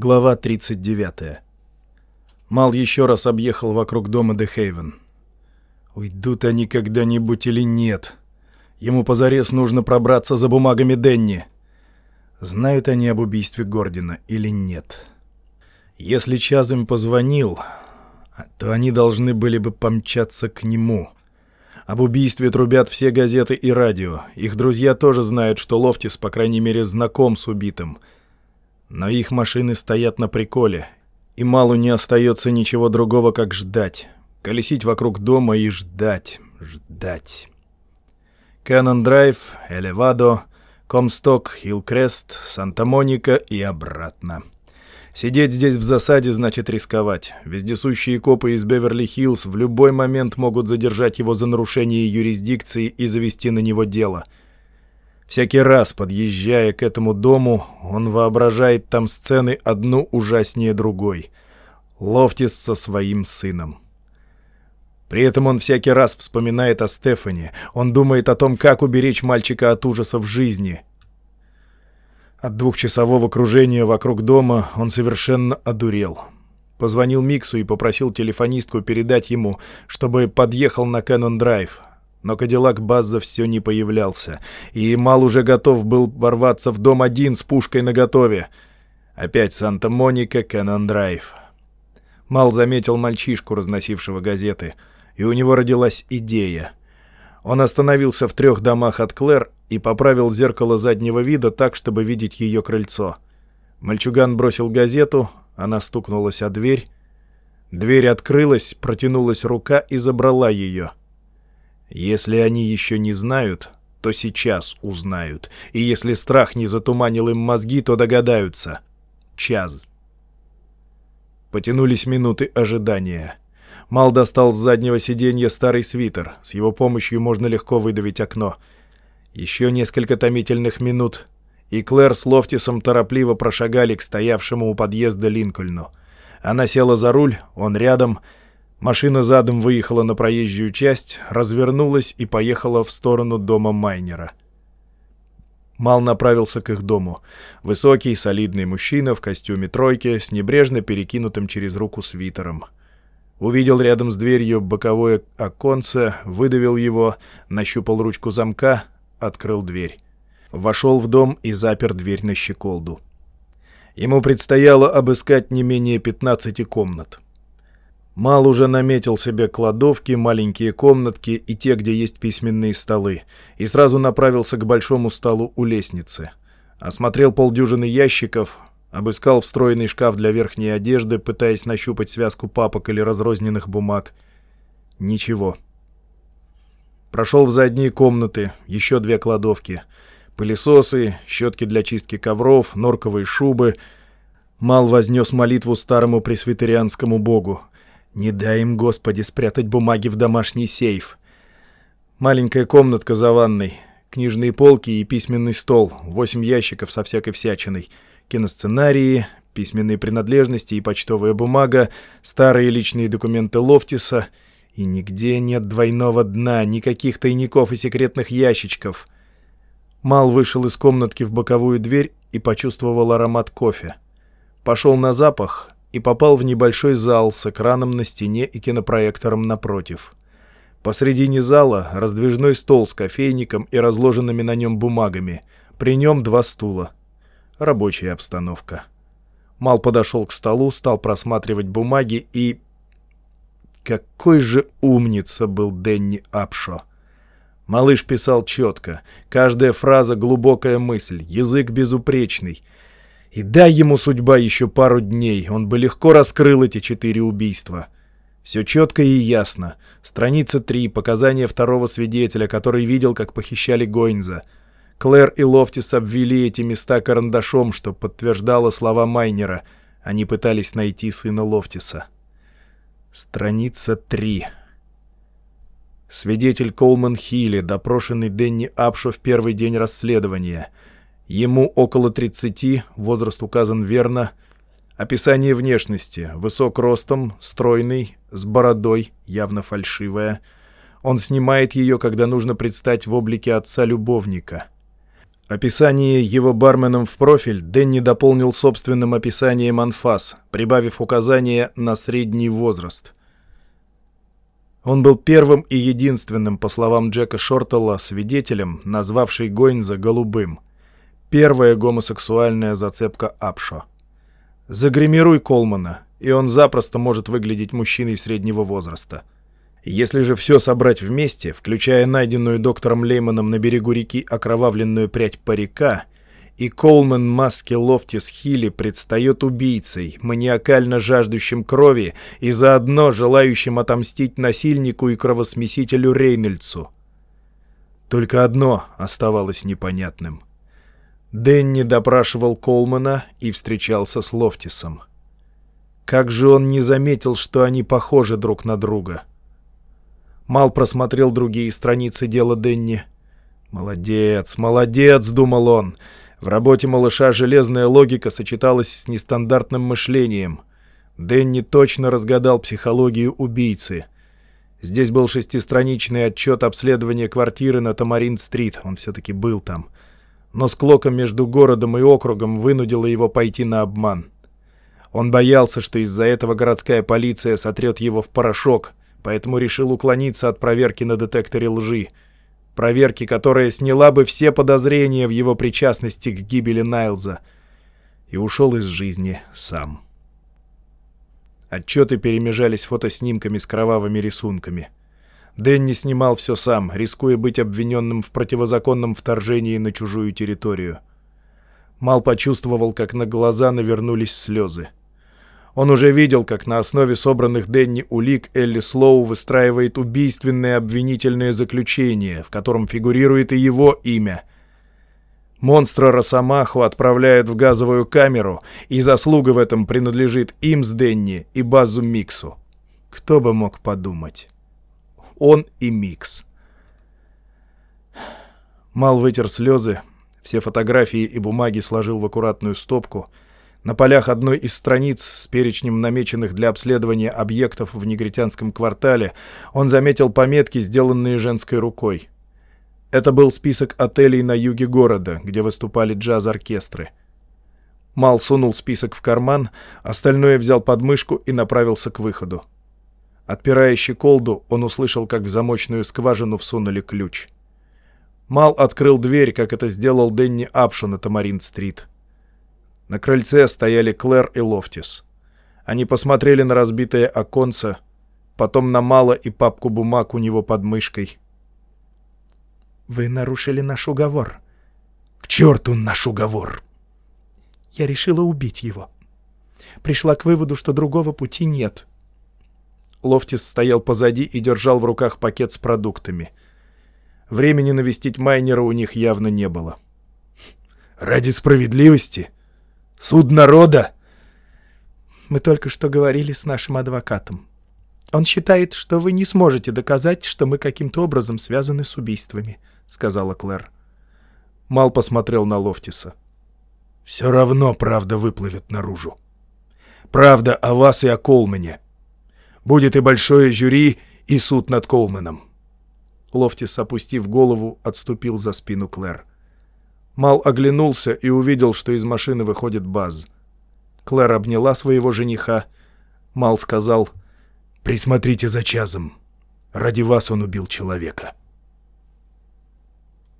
Глава 39. Мал еще раз объехал вокруг дома Дехейвен. Уйдут они когда-нибудь или нет? Ему позарез нужно пробраться за бумагами Денни. Знают они об убийстве Гордина или нет? Если Час им позвонил, то они должны были бы помчаться к нему. Об убийстве трубят все газеты и радио. Их друзья тоже знают, что Лофтис, по крайней мере, знаком с убитым. Но их машины стоят на приколе, и Малу не остается ничего другого, как ждать. Колесить вокруг дома и ждать, ждать. Кэннон Драйв, Элевадо, Комсток, Хиллкрест, Санта-Моника и обратно. Сидеть здесь в засаде значит рисковать. Вездесущие копы из Беверли-Хиллз в любой момент могут задержать его за нарушение юрисдикции и завести на него дело. Всякий раз, подъезжая к этому дому, он воображает там сцены одну ужаснее другой. Лофтис со своим сыном. При этом он всякий раз вспоминает о Стефане. Он думает о том, как уберечь мальчика от ужасов жизни — от двухчасового кружения вокруг дома он совершенно одурел. Позвонил Миксу и попросил телефонистку передать ему, чтобы подъехал на Кэннон-драйв. Но Кадиллак Базза все не появлялся, и Мал уже готов был ворваться в дом один с пушкой наготове. Опять Санта-Моника, Кэннон-драйв. Мал заметил мальчишку, разносившего газеты, и у него родилась идея — он остановился в трех домах от Клэр и поправил зеркало заднего вида так, чтобы видеть ее крыльцо. Мальчуган бросил газету, она стукнулась о дверь. Дверь открылась, протянулась рука и забрала ее. Если они еще не знают, то сейчас узнают. И если страх не затуманил им мозги, то догадаются. Час. Потянулись минуты ожидания. Мал достал с заднего сиденья старый свитер. С его помощью можно легко выдавить окно. Еще несколько томительных минут, и Клэр с Лофтисом торопливо прошагали к стоявшему у подъезда Линкольну. Она села за руль, он рядом. Машина задом выехала на проезжую часть, развернулась и поехала в сторону дома Майнера. Мал направился к их дому. Высокий, солидный мужчина в костюме тройки с небрежно перекинутым через руку свитером. Увидел рядом с дверью боковое оконце, выдавил его, нащупал ручку замка, открыл дверь. Вошел в дом и запер дверь на щеколду. Ему предстояло обыскать не менее 15 комнат. Мал уже наметил себе кладовки, маленькие комнатки и те, где есть письменные столы, и сразу направился к большому столу у лестницы. Осмотрел полдюжины ящиков, Обыскал встроенный шкаф для верхней одежды, пытаясь нащупать связку папок или разрозненных бумаг. Ничего. Прошел в задние комнаты, еще две кладовки. Пылесосы, щетки для чистки ковров, норковые шубы. Мал вознес молитву старому пресвитерианскому богу. «Не дай им, Господи, спрятать бумаги в домашний сейф». Маленькая комнатка за ванной, книжные полки и письменный стол, восемь ящиков со всякой всячиной — киносценарии, письменные принадлежности и почтовая бумага, старые личные документы Лофтиса, и нигде нет двойного дна, никаких тайников и секретных ящичков. Мал вышел из комнатки в боковую дверь и почувствовал аромат кофе. Пошел на запах и попал в небольшой зал с экраном на стене и кинопроектором напротив. Посредине зала раздвижной стол с кофейником и разложенными на нем бумагами. При нем два стула рабочая обстановка. Мал подошел к столу, стал просматривать бумаги и... Какой же умница был Дэнни Апшо! Малыш писал четко, каждая фраза — глубокая мысль, язык безупречный. И дай ему судьба еще пару дней, он бы легко раскрыл эти четыре убийства. Все четко и ясно. Страница 3, показания второго свидетеля, который видел, как похищали Гойнза — Клэр и Лофтис обвели эти места карандашом, что подтверждало слова Майнера. Они пытались найти сына Лофтиса. Страница 3. Свидетель Колман Хилли, допрошенный Денни Апшо в первый день расследования. Ему около 30, возраст указан верно. Описание внешности. Высок ростом, стройный, с бородой, явно фальшивая. Он снимает ее, когда нужно предстать в облике отца-любовника. Описание его барменом в профиль Дэнни дополнил собственным описанием анфас, прибавив указание на средний возраст. Он был первым и единственным, по словам Джека Шортелла, свидетелем, назвавший Гойнза голубым. Первая гомосексуальная зацепка Апшо. Загримируй Колмана, и он запросто может выглядеть мужчиной среднего возраста. Если же все собрать вместе, включая найденную доктором Лейманом на берегу реки окровавленную прядь парика, и Колман маски Лофтис Хилли предстает убийцей, маниакально жаждущим крови и заодно желающим отомстить насильнику и кровосмесителю Рейнольдсу. Только одно оставалось непонятным. Дэнни допрашивал Колмана и встречался с Лофтисом. Как же он не заметил, что они похожи друг на друга — Мал просмотрел другие страницы дела Денни. «Молодец, молодец», — думал он. В работе малыша железная логика сочеталась с нестандартным мышлением. Дэнни точно разгадал психологию убийцы. Здесь был шестистраничный отчет обследования квартиры на Тамарин-стрит, он все-таки был там. Но склока между городом и округом вынудила его пойти на обман. Он боялся, что из-за этого городская полиция сотрет его в порошок, поэтому решил уклониться от проверки на детекторе лжи. Проверки, которая сняла бы все подозрения в его причастности к гибели Найлза. И ушел из жизни сам. Отчеты перемежались фотоснимками с кровавыми рисунками. Дэнни снимал все сам, рискуя быть обвиненным в противозаконном вторжении на чужую территорию. Мал почувствовал, как на глаза навернулись слезы. Он уже видел, как на основе собранных Денни улик Элли Слоу выстраивает убийственное обвинительное заключение, в котором фигурирует и его имя. Монстра Росомаху отправляют в газовую камеру, и заслуга в этом принадлежит им с Денни и Базу Миксу. Кто бы мог подумать? Он и Микс. Мал вытер слезы, все фотографии и бумаги сложил в аккуратную стопку — на полях одной из страниц с перечнем намеченных для обследования объектов в негритянском квартале он заметил пометки, сделанные женской рукой. Это был список отелей на юге города, где выступали джаз-оркестры. Мал сунул список в карман, остальное взял под мышку и направился к выходу. Отпирая щеколду, он услышал, как в замочную скважину всунули ключ. Мал открыл дверь, как это сделал Дэнни Апшу на Тамарин-стрит. На крыльце стояли Клэр и Лофтис. Они посмотрели на разбитое оконце, потом на Мало и папку бумаг у него под мышкой. «Вы нарушили наш уговор». «К черту наш уговор!» «Я решила убить его. Пришла к выводу, что другого пути нет». Лофтис стоял позади и держал в руках пакет с продуктами. Времени навестить майнера у них явно не было. «Ради справедливости?» Суд народа? Мы только что говорили с нашим адвокатом. Он считает, что вы не сможете доказать, что мы каким-то образом связаны с убийствами, сказала Клэр. Мал посмотрел на Лофтиса. Все равно правда выплывет наружу. Правда о вас и о Колмане. Будет и большое жюри, и суд над Колманом. Лофтис, опустив голову, отступил за спину Клэр. Мал оглянулся и увидел, что из машины выходит Баз. Клэр обняла своего жениха. Мал сказал, «Присмотрите за Чазом. Ради вас он убил человека».